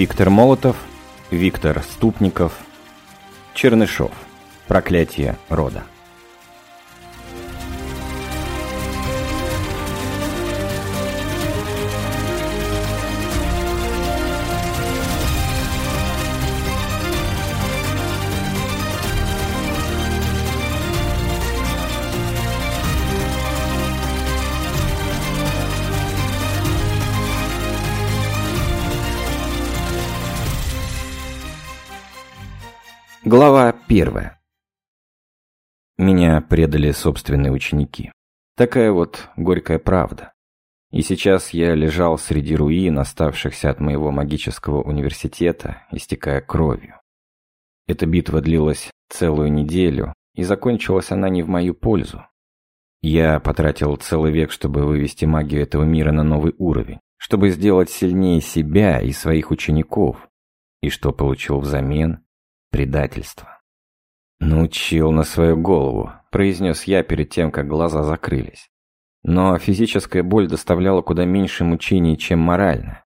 Виктор Молотов, Виктор Ступников, Чернышов. Проклятие рода. Глава первая. Меня предали собственные ученики. Такая вот горькая правда. И сейчас я лежал среди руин, оставшихся от моего магического университета, истекая кровью. Эта битва длилась целую неделю, и закончилась она не в мою пользу. Я потратил целый век, чтобы вывести магию этого мира на новый уровень, чтобы сделать сильнее себя и своих учеников. И что получил взамен? Предательство. «Научил на свою голову», – произнес я перед тем, как глаза закрылись. Но физическая боль доставляла куда меньше мучений, чем моральная.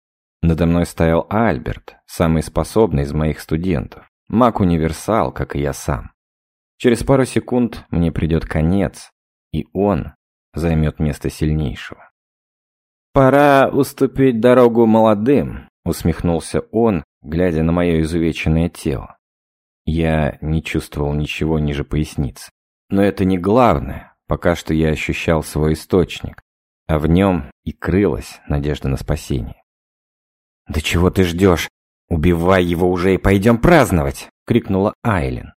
Надо мной стоял Альберт, самый способный из моих студентов. Маг-универсал, как и я сам. Через пару секунд мне придет конец, и он займет место сильнейшего. «Пора уступить дорогу молодым», — усмехнулся он, глядя на мое изувеченное тело. Я не чувствовал ничего ниже поясницы. Но это не главное. Пока что я ощущал свой источник, а в нем и крылась надежда на спасение. «Да чего ты ждешь? Убивай его уже и пойдем праздновать!» — крикнула Айлин.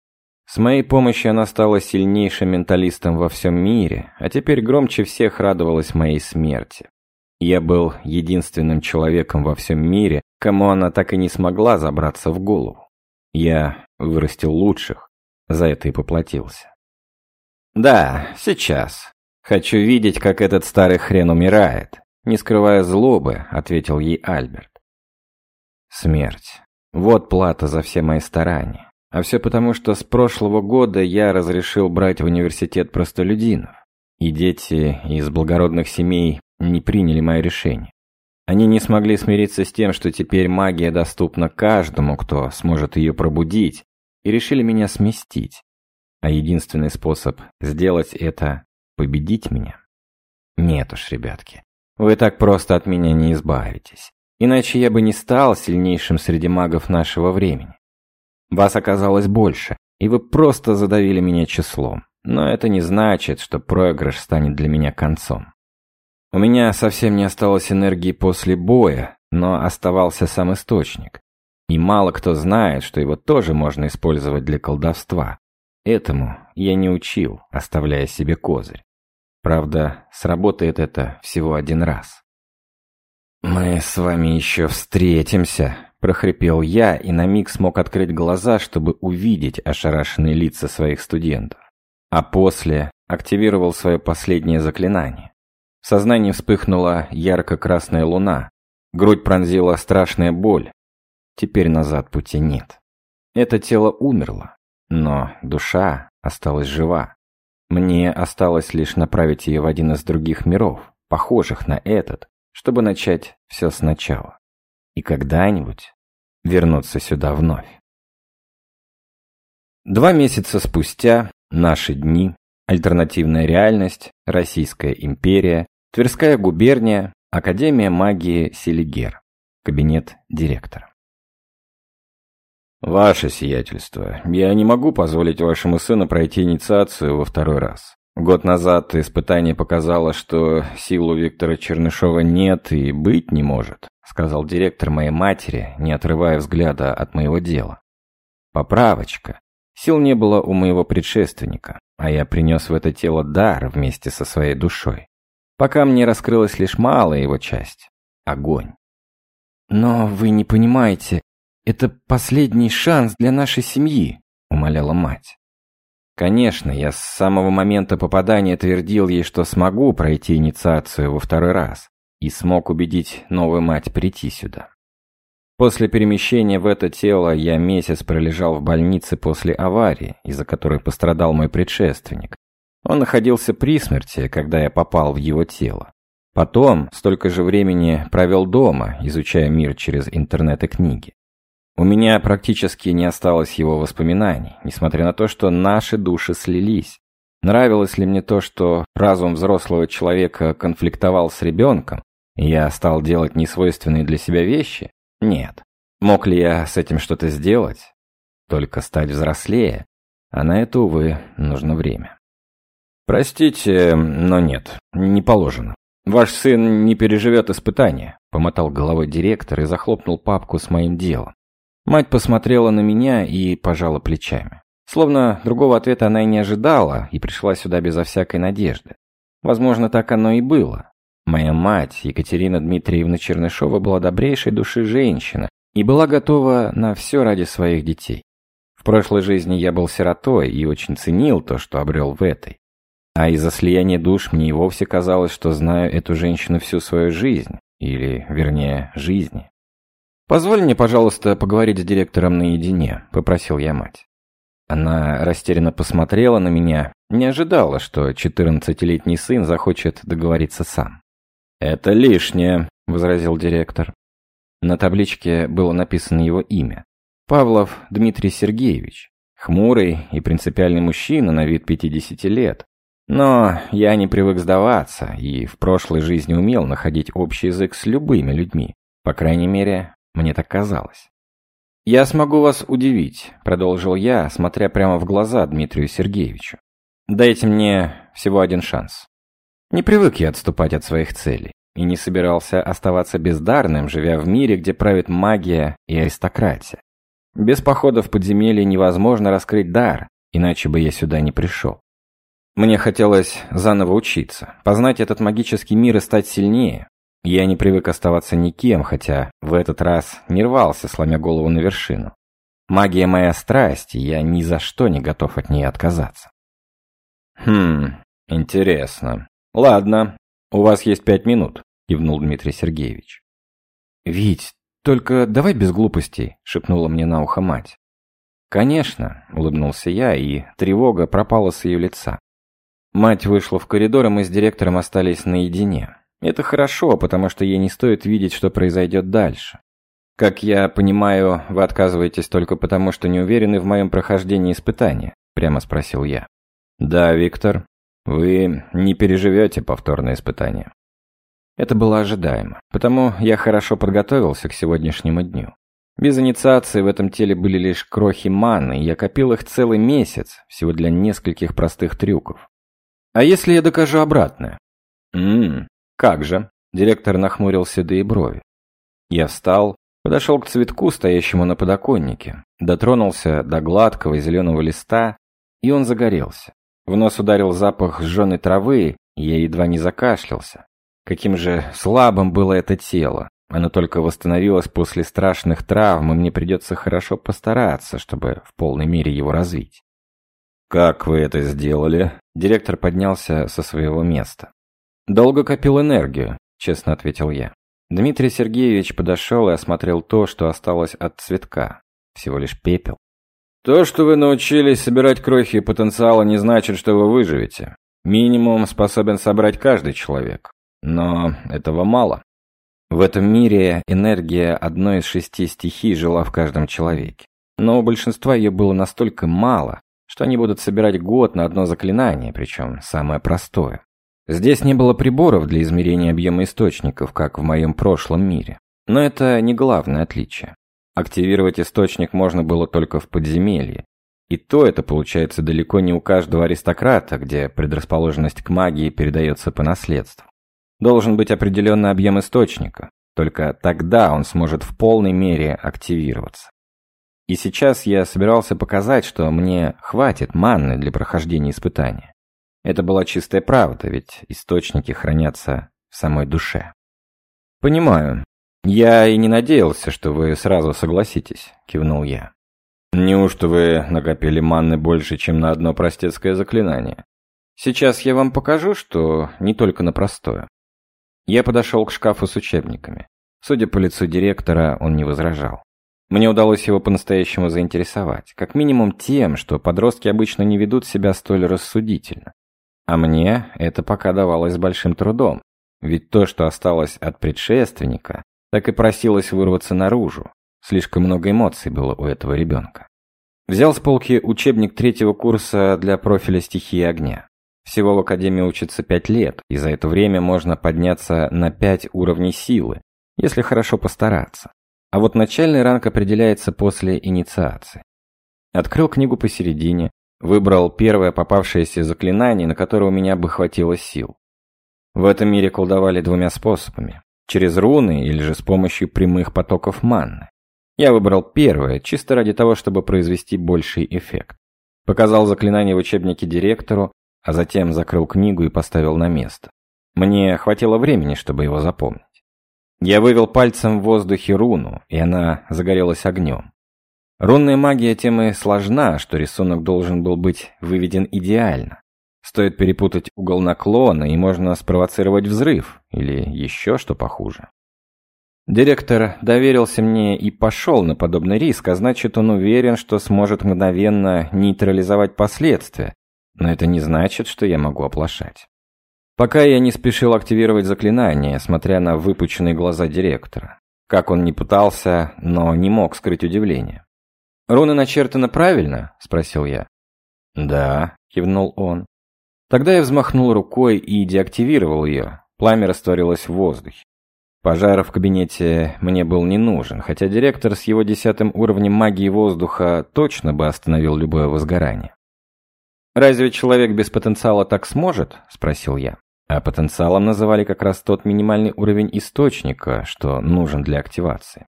С моей помощью она стала сильнейшим менталистом во всем мире, а теперь громче всех радовалась моей смерти. Я был единственным человеком во всем мире, кому она так и не смогла забраться в голову. Я вырастил лучших, за это и поплатился. «Да, сейчас. Хочу видеть, как этот старый хрен умирает», не скрывая злобы, ответил ей Альберт. «Смерть. Вот плата за все мои старания. А все потому, что с прошлого года я разрешил брать в университет простолюдинов, и дети из благородных семей не приняли мое решение. Они не смогли смириться с тем, что теперь магия доступна каждому, кто сможет ее пробудить, и решили меня сместить. А единственный способ сделать это — победить меня. Нет уж, ребятки, вы так просто от меня не избавитесь. Иначе я бы не стал сильнейшим среди магов нашего времени. Вас оказалось больше, и вы просто задавили меня числом. Но это не значит, что проигрыш станет для меня концом. У меня совсем не осталось энергии после боя, но оставался сам источник. И мало кто знает, что его тоже можно использовать для колдовства. Этому я не учил, оставляя себе козырь. Правда, сработает это всего один раз. «Мы с вами еще встретимся», – прохрипел я и на миг смог открыть глаза, чтобы увидеть ошарашенные лица своих студентов. А после активировал свое последнее заклинание. В сознании вспыхнула ярко-красная луна. Грудь пронзила страшная боль. Теперь назад пути нет. Это тело умерло, но душа осталась жива. Мне осталось лишь направить ее в один из других миров, похожих на этот, чтобы начать все сначала. И когда-нибудь вернуться сюда вновь. Два месяца спустя, наши дни, альтернативная реальность, Российская империя, Тверская губерния, Академия магии Селигер. Кабинет директора. «Ваше сиятельство, я не могу позволить вашему сыну пройти инициацию во второй раз. Год назад испытание показало, что сил у Виктора Чернышова нет и быть не может», сказал директор моей матери, не отрывая взгляда от моего дела. «Поправочка. Сил не было у моего предшественника, а я принес в это тело дар вместе со своей душой. Пока мне раскрылась лишь малая его часть — огонь. «Но вы не понимаете, это последний шанс для нашей семьи», — умоляла мать. Конечно, я с самого момента попадания твердил ей, что смогу пройти инициацию во второй раз, и смог убедить новую мать прийти сюда. После перемещения в это тело я месяц пролежал в больнице после аварии, из-за которой пострадал мой предшественник, он находился при смерти, когда я попал в его тело. Потом столько же времени провел дома, изучая мир через интернет и книги. У меня практически не осталось его воспоминаний, несмотря на то, что наши души слились. Нравилось ли мне то, что разум взрослого человека конфликтовал с ребенком, и я стал делать несвойственные для себя вещи? Нет. Мог ли я с этим что-то сделать? Только стать взрослее. А на это, увы, нужно время. «Простите, но нет, не положено. Ваш сын не переживет испытания», — помотал головой директор и захлопнул папку с моим делом. Мать посмотрела на меня и пожала плечами. Словно другого ответа она и не ожидала, и пришла сюда безо всякой надежды. Возможно, так оно и было. Моя мать, Екатерина Дмитриевна Чернышова, была добрейшей души женщина и была готова на все ради своих детей. В прошлой жизни я был сиротой и очень ценил то, что обрел в этой. А из-за слияния душ мне и вовсе казалось, что знаю эту женщину всю свою жизнь, или, вернее, жизни. «Позволь мне, пожалуйста, поговорить с директором наедине», — попросил я мать. Она растерянно посмотрела на меня, не ожидала, что четырнадцатилетний сын захочет договориться сам. «Это лишнее», — возразил директор. На табличке было написано его имя. Павлов Дмитрий Сергеевич. Хмурый и принципиальный мужчина на вид 50 лет. Но я не привык сдаваться и в прошлой жизни умел находить общий язык с любыми людьми. По крайней мере, мне так казалось. «Я смогу вас удивить», — продолжил я, смотря прямо в глаза Дмитрию Сергеевичу. «Дайте мне всего один шанс». Не привык я отступать от своих целей и не собирался оставаться бездарным, живя в мире, где правит магия и аристократия. Без похода в подземелье невозможно раскрыть дар, иначе бы я сюда не пришел. Мне хотелось заново учиться, познать этот магический мир и стать сильнее, я не привык оставаться никем, хотя в этот раз не рвался, сломя голову на вершину. Магия моя страсть, и я ни за что не готов от нее отказаться. «Хм, интересно. Ладно, у вас есть пять минут», — кивнул Дмитрий Сергеевич. «Вить, только давай без глупостей», — шепнула мне на ухо мать. «Конечно», — улыбнулся я, и тревога пропала с ее лица. Мать вышла в коридор, и мы с директором остались наедине. Это хорошо, потому что ей не стоит видеть, что произойдет дальше. Как я понимаю, вы отказываетесь только потому, что не уверены в моем прохождении испытания? Прямо спросил я. Да, Виктор, вы не переживете повторное испытание. Это было ожидаемо, потому я хорошо подготовился к сегодняшнему дню. Без инициации в этом теле были лишь крохи маны, и я копил их целый месяц, всего для нескольких простых трюков. А если я докажу обратное? Ммм, «Как же?» – директор нахмурил седые брови. Я встал, подошел к цветку, стоящему на подоконнике, дотронулся до гладкого зеленого листа, и он загорелся. В нос ударил запах сжженной травы, и я едва не закашлялся. Каким же слабым было это тело. Оно только восстановилось после страшных травм, и мне придется хорошо постараться, чтобы в полной мере его развить. «Как вы это сделали?» Директор поднялся со своего места. «Долго копил энергию», — честно ответил я. Дмитрий Сергеевич подошел и осмотрел то, что осталось от цветка. Всего лишь пепел. «То, что вы научились собирать крохи потенциала, не значит, что вы выживете. Минимум способен собрать каждый человек. Но этого мало. В этом мире энергия одной из шести стихий жила в каждом человеке. Но у большинства ее было настолько мало, что они будут собирать год на одно заклинание, причем самое простое. Здесь не было приборов для измерения объема источников, как в моем прошлом мире. Но это не главное отличие. Активировать источник можно было только в подземелье. И то это получается далеко не у каждого аристократа, где предрасположенность к магии передается по наследству. Должен быть определенный объем источника, только тогда он сможет в полной мере активироваться. И сейчас я собирался показать, что мне хватит манны для прохождения испытания. Это была чистая правда, ведь источники хранятся в самой душе. «Понимаю. Я и не надеялся, что вы сразу согласитесь», — кивнул я. «Неужто вы накопили манны больше, чем на одно простецкое заклинание? Сейчас я вам покажу, что не только на простое». Я подошел к шкафу с учебниками. Судя по лицу директора, он не возражал. Мне удалось его по-настоящему заинтересовать, как минимум тем, что подростки обычно не ведут себя столь рассудительно. А мне это пока давалось большим трудом. ведь то, что осталось от предшественника, так и просилось вырваться наружу. Слишком много эмоций было у этого ребенка. Взял с полки учебник третьего курса для профиля стихии огня. Всего в Академии учатся пять лет, и за это время можно подняться на пять уровней силы, если хорошо постараться. А вот начальный ранг определяется после инициации. Открыл книгу посередине, выбрал первое попавшееся заклинание, на которое у меня бы хватило сил. В этом мире колдовали двумя способами. Через руны или же с помощью прямых потоков манны. Я выбрал первое, чисто ради того, чтобы произвести больший эффект. Показал заклинание в учебнике директору, а затем закрыл книгу и поставил на место. Мне хватило времени, чтобы его запомнить. Я вывел пальцем в воздухе руну, и она загорелась огнем. Рунная магия тем и сложна, что рисунок должен был быть выведен идеально. Стоит перепутать угол наклона, и можно спровоцировать взрыв, или еще что похуже. Директор доверился мне и пошел на подобный риск, а значит, он уверен, что сможет мгновенно нейтрализовать последствия, но это не значит, что я могу оплошать. Пока я не спешил активировать заклинание, смотря на выпученные глаза директора. Как он ни пытался, но не мог скрыть удивление. «Руны начертаны правильно?» – спросил я. «Да», – кивнул он. Тогда я взмахнул рукой и деактивировал ее. Пламя растворилось в воздухе. Пожар в кабинете мне был не нужен, хотя директор с его десятым уровнем магии воздуха точно бы остановил любое возгорание. «Разве человек без потенциала так сможет?» – спросил я. А потенциалом называли как раз тот минимальный уровень источника, что нужен для активации.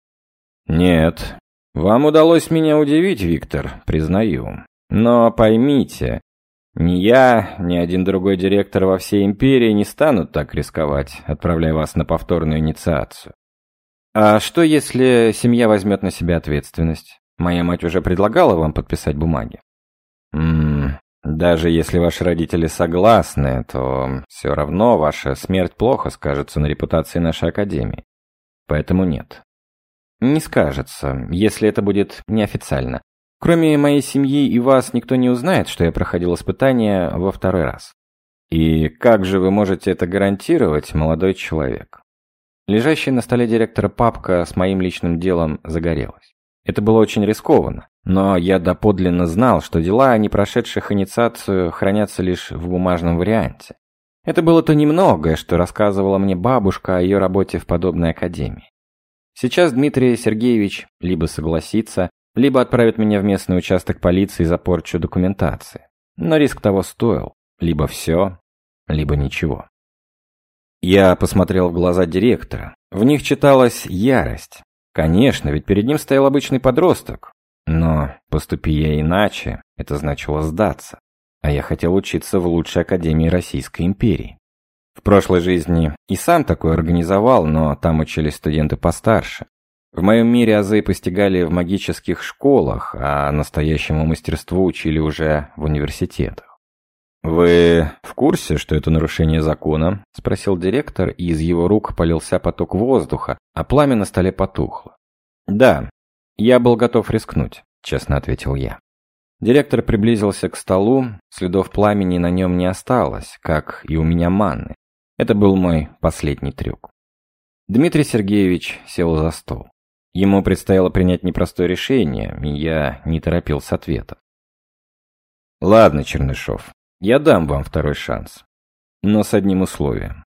Нет, вам удалось меня удивить, Виктор, признаю. Но поймите, ни я, ни один другой директор во всей империи не станут так рисковать, отправляя вас на повторную инициацию. А что, если семья возьмет на себя ответственность? Моя мать уже предлагала вам подписать бумаги. Ммм, даже если ваши родители согласны, то все равно ваша смерть плохо скажется на репутации нашей академии. Поэтому нет. Не скажется, если это будет неофициально. Кроме моей семьи и вас, никто не узнает, что я проходил испытание во второй раз. И как же вы можете это гарантировать, молодой человек? Лежащая на столе директора папка с моим личным делом загорелась. Это было очень рискованно, но я доподлинно знал, что дела, не прошедших инициацию, хранятся лишь в бумажном варианте. Это было то немногое, что рассказывала мне бабушка о ее работе в подобной академии. Сейчас Дмитрий Сергеевич либо согласится, либо отправит меня в местный участок полиции за порчу документации. Но риск того стоил. Либо все, либо ничего. Я посмотрел в глаза директора. В них читалась ярость. Конечно, ведь перед ним стоял обычный подросток. Но, поступи я иначе, это значило сдаться. А я хотел учиться в лучшей академии Российской империи. В прошлой жизни и сам такой организовал, но там учились студенты постарше. В моем мире азы постигали в магических школах, а настоящему мастерству учили уже в университетах. «Вы в курсе, что это нарушение закона?» – спросил директор, и из его рук полился поток воздуха, а пламя на столе потухло. «Да, я был готов рискнуть», – честно ответил я. Директор приблизился к столу, следов пламени на нем не осталось, как и у меня манны. Это был мой последний трюк. Дмитрий Сергеевич сел за стол. Ему предстояло принять непростое решение, и я не торопил с ответом. «Ладно, Чернышов, я дам вам второй шанс. Но с одним условием.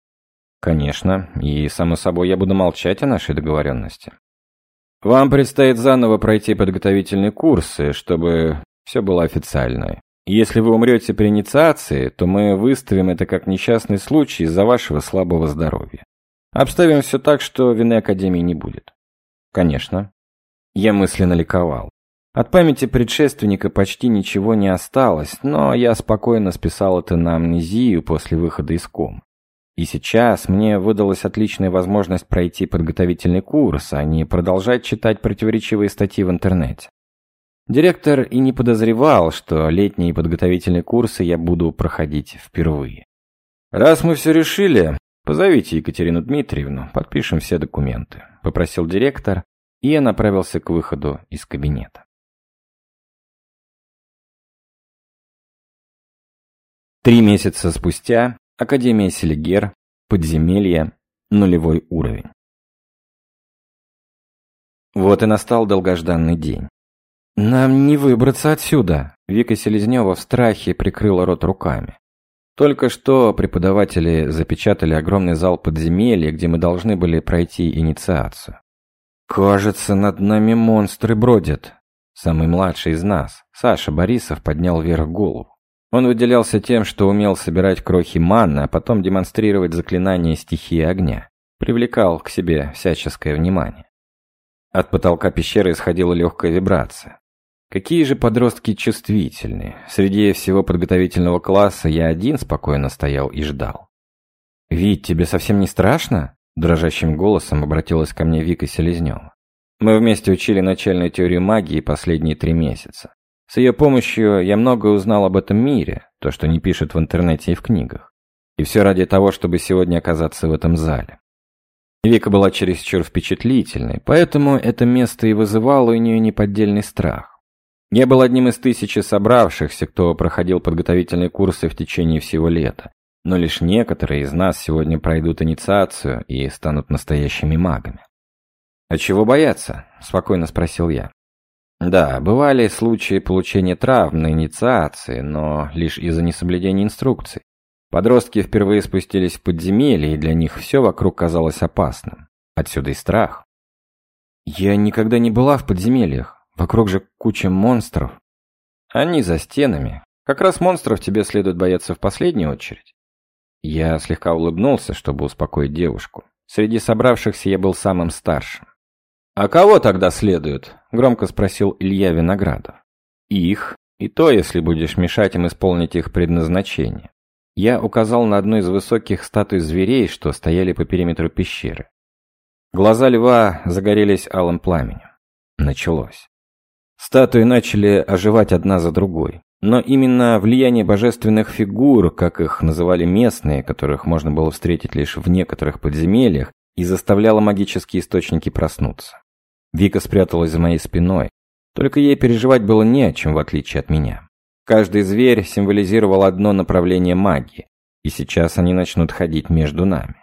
Конечно, и, само собой, я буду молчать о нашей договоренности. Вам предстоит заново пройти подготовительные курсы, чтобы все было официально. Если вы умрете при инициации, то мы выставим это как несчастный случай из-за вашего слабого здоровья. Обставим все так, что вины Академии не будет. Конечно. Я мысленно ликовал. От памяти предшественника почти ничего не осталось, но я спокойно списал это на амнезию после выхода из комы. И сейчас мне выдалась отличная возможность пройти подготовительный курс, а не продолжать читать противоречивые статьи в интернете. Директор и не подозревал, что летние подготовительные курсы я буду проходить впервые. «Раз мы все решили, позовите Екатерину Дмитриевну, подпишем все документы», – попросил директор, и я направился к выходу из кабинета. Три месяца спустя Академия Селигер, подземелье, нулевой уровень. Вот и настал долгожданный день. «Нам не выбраться отсюда!» Вика Селезнева в страхе прикрыла рот руками. Только что преподаватели запечатали огромный зал подземелья, где мы должны были пройти инициацию. «Кажется, над нами монстры бродят!» Самый младший из нас, Саша Борисов, поднял вверх голову. Он выделялся тем, что умел собирать крохи манны, а потом демонстрировать заклинание стихии огня. Привлекал к себе всяческое внимание. От потолка пещеры исходила легкая вибрация. Какие же подростки чувствительные. Среди всего подготовительного класса я один спокойно стоял и ждал. «Вить, тебе совсем не страшно?» Дрожащим голосом обратилась ко мне Вика Селезнева. Мы вместе учили начальную теорию магии последние три месяца. С ее помощью я многое узнал об этом мире, то, что не пишут в интернете и в книгах. И все ради того, чтобы сегодня оказаться в этом зале. Вика была чересчур впечатлительной, поэтому это место и вызывало у нее неподдельный страх. Я был одним из тысячи собравшихся, кто проходил подготовительные курсы в течение всего лета. Но лишь некоторые из нас сегодня пройдут инициацию и станут настоящими магами. «А чего бояться?» – спокойно спросил я. Да, бывали случаи получения травм на инициации, но лишь из-за несоблюдения инструкций. Подростки впервые спустились в подземелье, и для них все вокруг казалось опасным. Отсюда и страх. Я никогда не была в подземельях. Вокруг же куча монстров. Они за стенами. Как раз монстров тебе следует бояться в последнюю очередь. Я слегка улыбнулся, чтобы успокоить девушку. Среди собравшихся я был самым старшим. «А кого тогда следует?» – громко спросил Илья Виноградов. «Их. И то, если будешь мешать им исполнить их предназначение». Я указал на одну из высоких статуй зверей, что стояли по периметру пещеры. Глаза льва загорелись алым пламенем. Началось. Статуи начали оживать одна за другой. Но именно влияние божественных фигур, как их называли местные, которых можно было встретить лишь в некоторых подземельях, и заставляло магические источники проснуться. Вика спряталась за моей спиной. Только ей переживать было не о чем, в отличие от меня. Каждый зверь символизировал одно направление магии, и сейчас они начнут ходить между нами.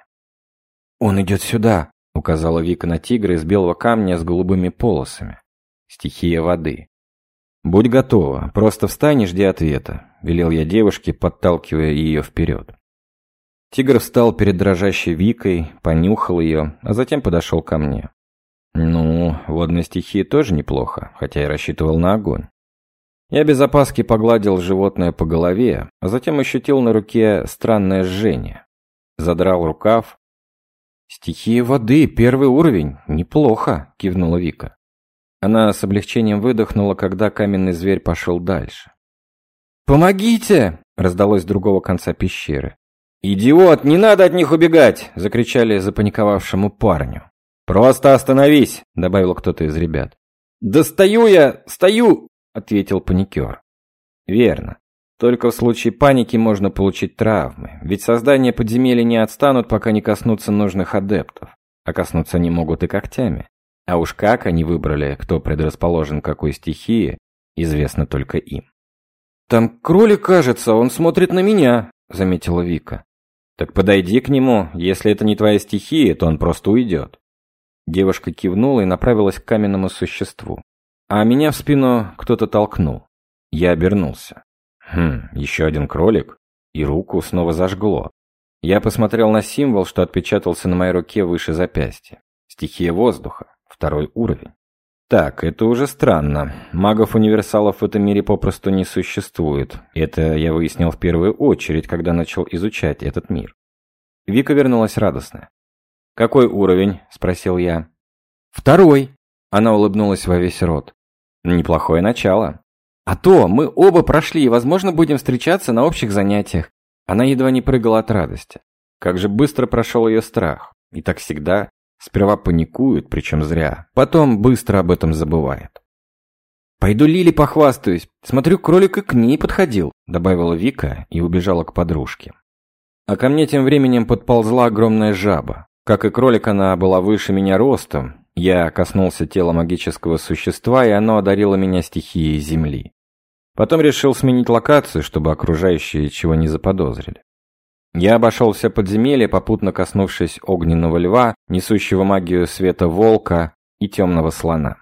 «Он идет сюда», — указала Вика на тигра из белого камня с голубыми полосами. Стихия воды. «Будь готова, просто встань и жди ответа», — велел я девушке, подталкивая ее вперед. Тигр встал перед дрожащей Викой, понюхал ее, а затем подошел ко мне. Ну, водные стихии тоже неплохо, хотя и рассчитывал на огонь. Я без опаски погладил животное по голове, а затем ощутил на руке странное жжение. Задрал рукав. «Стихия воды, первый уровень, неплохо», — кивнула Вика. Она с облегчением выдохнула, когда каменный зверь пошел дальше. «Помогите!» — раздалось с другого конца пещеры. «Идиот, не надо от них убегать!» — закричали запаниковавшему парню. «Просто остановись!» — добавил кто-то из ребят. «Да стою я! Стою!» — ответил паникер. «Верно. Только в случае паники можно получить травмы, ведь создания подземелья не отстанут, пока не коснутся нужных адептов, а коснуться они могут и когтями. А уж как они выбрали, кто предрасположен к какой стихии, известно только им. «Там кролик, кажется, он смотрит на меня», — заметила Вика. «Так подойди к нему, если это не твоя стихия, то он просто уйдет». Девушка кивнула и направилась к каменному существу. А меня в спину кто-то толкнул. Я обернулся. Хм, еще один кролик. И руку снова зажгло. Я посмотрел на символ, что отпечатался на моей руке выше запястья. Стихия воздуха. Второй уровень. Так, это уже странно. Магов-универсалов в этом мире попросту не существует. Это я выяснил в первую очередь, когда начал изучать этот мир. Вика вернулась радостная. «Какой уровень?» – спросил я. «Второй!» – она улыбнулась во весь рот. «Неплохое начало». «А то, мы оба прошли и, возможно, будем встречаться на общих занятиях». Она едва не прыгала от радости. Как же быстро прошел ее страх. И так всегда. Сперва паникует, причем зря. Потом быстро об этом забывает. «Пойду Лили похвастаюсь. Смотрю, кролик и к ней подходил», – добавила Вика и убежала к подружке. А ко мне тем временем подползла огромная жаба. Как и кролик, она была выше меня ростом. Я коснулся тела магического существа, и оно одарило меня стихией земли. Потом решил сменить локацию, чтобы окружающие чего не заподозрили. Я обошел все подземелье, попутно коснувшись огненного льва, несущего магию света волка и темного слона.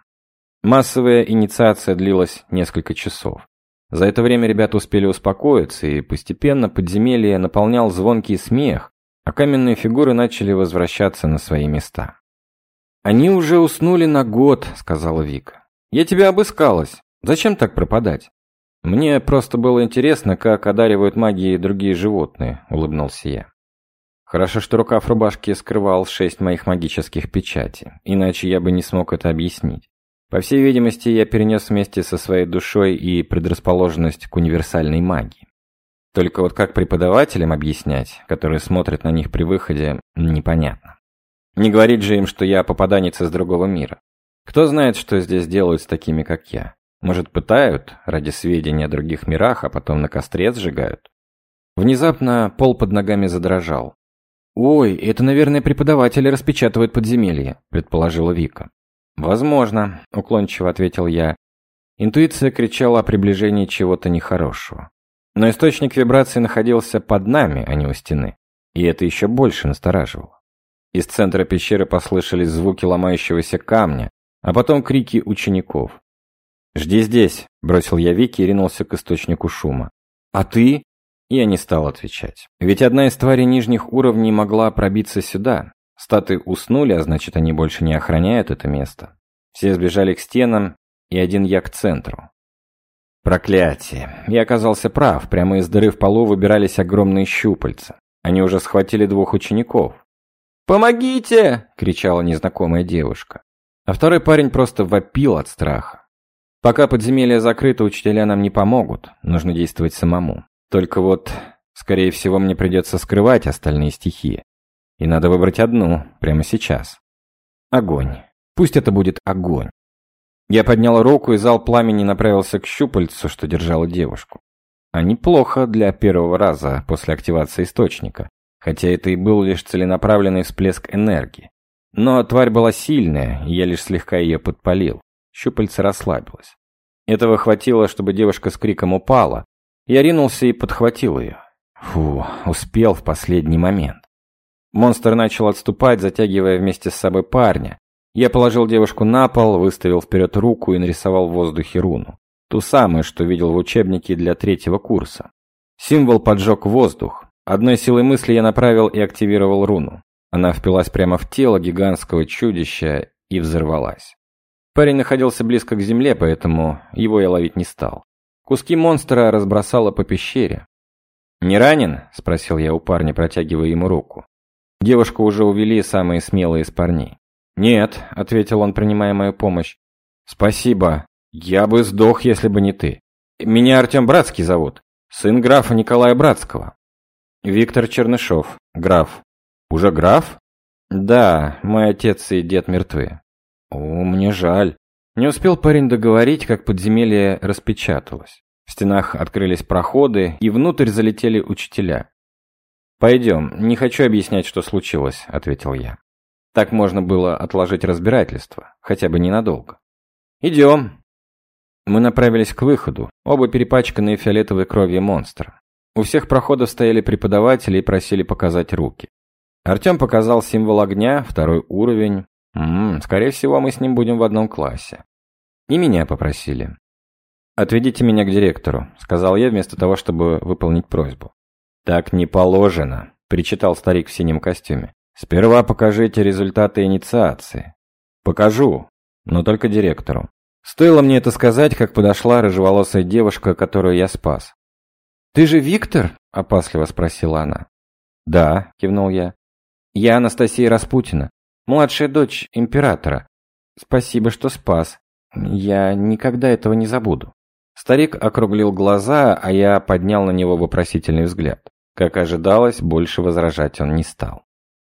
Массовая инициация длилась несколько часов. За это время ребята успели успокоиться, и постепенно подземелье наполнял звонкий смех, а каменные фигуры начали возвращаться на свои места. «Они уже уснули на год», — сказала Вика. «Я тебя обыскалась. Зачем так пропадать?» «Мне просто было интересно, как одаривают магией другие животные», — улыбнулся я. Хорошо, что рукав рубашки скрывал шесть моих магических печатей, иначе я бы не смог это объяснить. По всей видимости, я перенес вместе со своей душой и предрасположенность к универсальной магии. Только вот как преподавателям объяснять, которые смотрят на них при выходе, непонятно. Не говорить же им, что я попаданец из другого мира. Кто знает, что здесь делают с такими, как я. Может, пытают ради сведения о других мирах, а потом на костре сжигают? Внезапно пол под ногами задрожал. «Ой, это, наверное, преподаватели распечатывают подземелье», – предположила Вика. «Возможно», – уклончиво ответил я. Интуиция кричала о приближении чего-то нехорошего. Но источник вибрации находился под нами, а не у стены. И это еще больше настораживало. Из центра пещеры послышались звуки ломающегося камня, а потом крики учеников. «Жди здесь», – бросил я Вики и ринулся к источнику шума. «А ты?» Я не стал отвечать. Ведь одна из тварей нижних уровней могла пробиться сюда. Статы уснули, а значит, они больше не охраняют это место. Все сбежали к стенам, и один я к центру. Проклятие. Я оказался прав. Прямо из дыры в полу выбирались огромные щупальца. Они уже схватили двух учеников. «Помогите!» – кричала незнакомая девушка. А второй парень просто вопил от страха. Пока подземелье закрыто, учителя нам не помогут. Нужно действовать самому. Только вот, скорее всего, мне придется скрывать остальные стихии. И надо выбрать одну, прямо сейчас. Огонь. Пусть это будет огонь. Я поднял руку, и зал пламени направился к щупальцу, что держала девушку. А неплохо для первого раза после активации источника, хотя это и был лишь целенаправленный всплеск энергии. Но тварь была сильная, и я лишь слегка ее подпалил. Щупальце расслабилось. Этого хватило, чтобы девушка с криком упала. Я ринулся и подхватил ее. Фу, успел в последний момент. Монстр начал отступать, затягивая вместе с собой парня. Я положил девушку на пол, выставил вперед руку и нарисовал в воздухе руну. Ту самую, что видел в учебнике для третьего курса. Символ поджег воздух. Одной силой мысли я направил и активировал руну. Она впилась прямо в тело гигантского чудища и взорвалась. Парень находился близко к земле, поэтому его я ловить не стал. Куски монстра разбросало по пещере. «Не ранен?» – спросил я у парня, протягивая ему руку. Девушку уже увели самые смелые из парней. «Нет», – ответил он, принимая мою помощь. «Спасибо. Я бы сдох, если бы не ты. Меня Артем Братский зовут. Сын графа Николая Братского». «Виктор Чернышов. Граф». «Уже граф?» «Да, мой отец и дед мертвы». «О, мне жаль». Не успел парень договорить, как подземелье распечаталось. В стенах открылись проходы, и внутрь залетели учителя. «Пойдем, не хочу объяснять, что случилось», — ответил я. Так можно было отложить разбирательство, хотя бы ненадолго. «Идем». Мы направились к выходу, оба перепачканные фиолетовой кровью монстра. У всех проходов стояли преподаватели и просили показать руки. Артем показал символ огня, второй уровень, Ммм, скорее всего, мы с ним будем в одном классе. И меня попросили. «Отведите меня к директору», — сказал я вместо того, чтобы выполнить просьбу. «Так не положено», — причитал старик в синем костюме. «Сперва покажите результаты инициации». «Покажу, но только директору». Стоило мне это сказать, как подошла рыжеволосая девушка, которую я спас. «Ты же Виктор?» – опасливо спросила она. «Да», – кивнул я. «Я Анастасия Распутина. Младшая дочь императора. Спасибо, что спас. Я никогда этого не забуду. Старик округлил глаза, а я поднял на него вопросительный взгляд. Как ожидалось, больше возражать он не стал.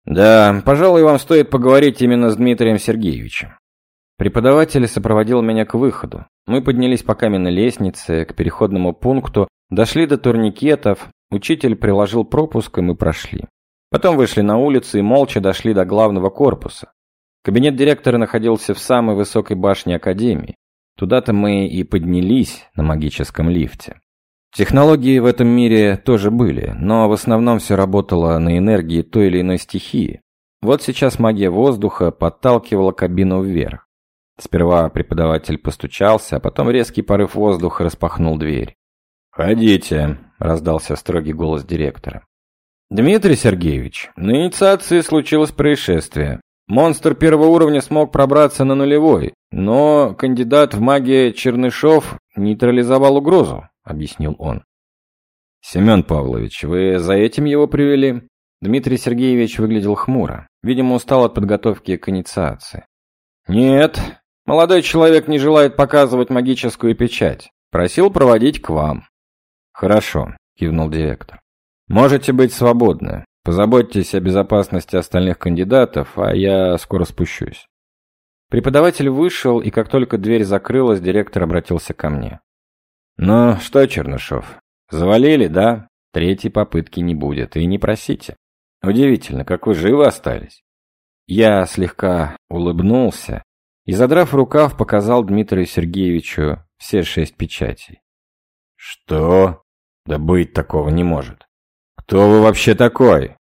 «Да, пожалуй, вам стоит поговорить именно с Дмитрием Сергеевичем». Преподаватель сопроводил меня к выходу. Мы поднялись по каменной лестнице, к переходному пункту, дошли до турникетов, учитель приложил пропуск, и мы прошли. Потом вышли на улицу и молча дошли до главного корпуса. Кабинет директора находился в самой высокой башне Академии. Туда-то мы и поднялись на магическом лифте. Технологии в этом мире тоже были, но в основном все работало на энергии той или иной стихии. Вот сейчас магия воздуха подталкивала кабину вверх. Сперва преподаватель постучался, а потом резкий порыв воздуха распахнул дверь. «Ходите», — раздался строгий голос директора. «Дмитрий Сергеевич, на инициации случилось происшествие. Монстр первого уровня смог пробраться на нулевой, но кандидат в магии Чернышов нейтрализовал угрозу», — объяснил он. «Семен Павлович, вы за этим его привели?» Дмитрий Сергеевич выглядел хмуро. Видимо, устал от подготовки к инициации. «Нет, молодой человек не желает показывать магическую печать. Просил проводить к вам». «Хорошо», — кивнул директор. «Можете быть свободны. Позаботьтесь о безопасности остальных кандидатов, а я скоро спущусь». Преподаватель вышел, и как только дверь закрылась, директор обратился ко мне. «Ну что, Чернышов, завалили, да? Третьей попытки не будет, и не просите. Удивительно, как вы живы остались». Я слегка улыбнулся и, задрав рукав, показал Дмитрию Сергеевичу все шесть печатей. «Что? Да быть такого не может. Кто вы вообще такой?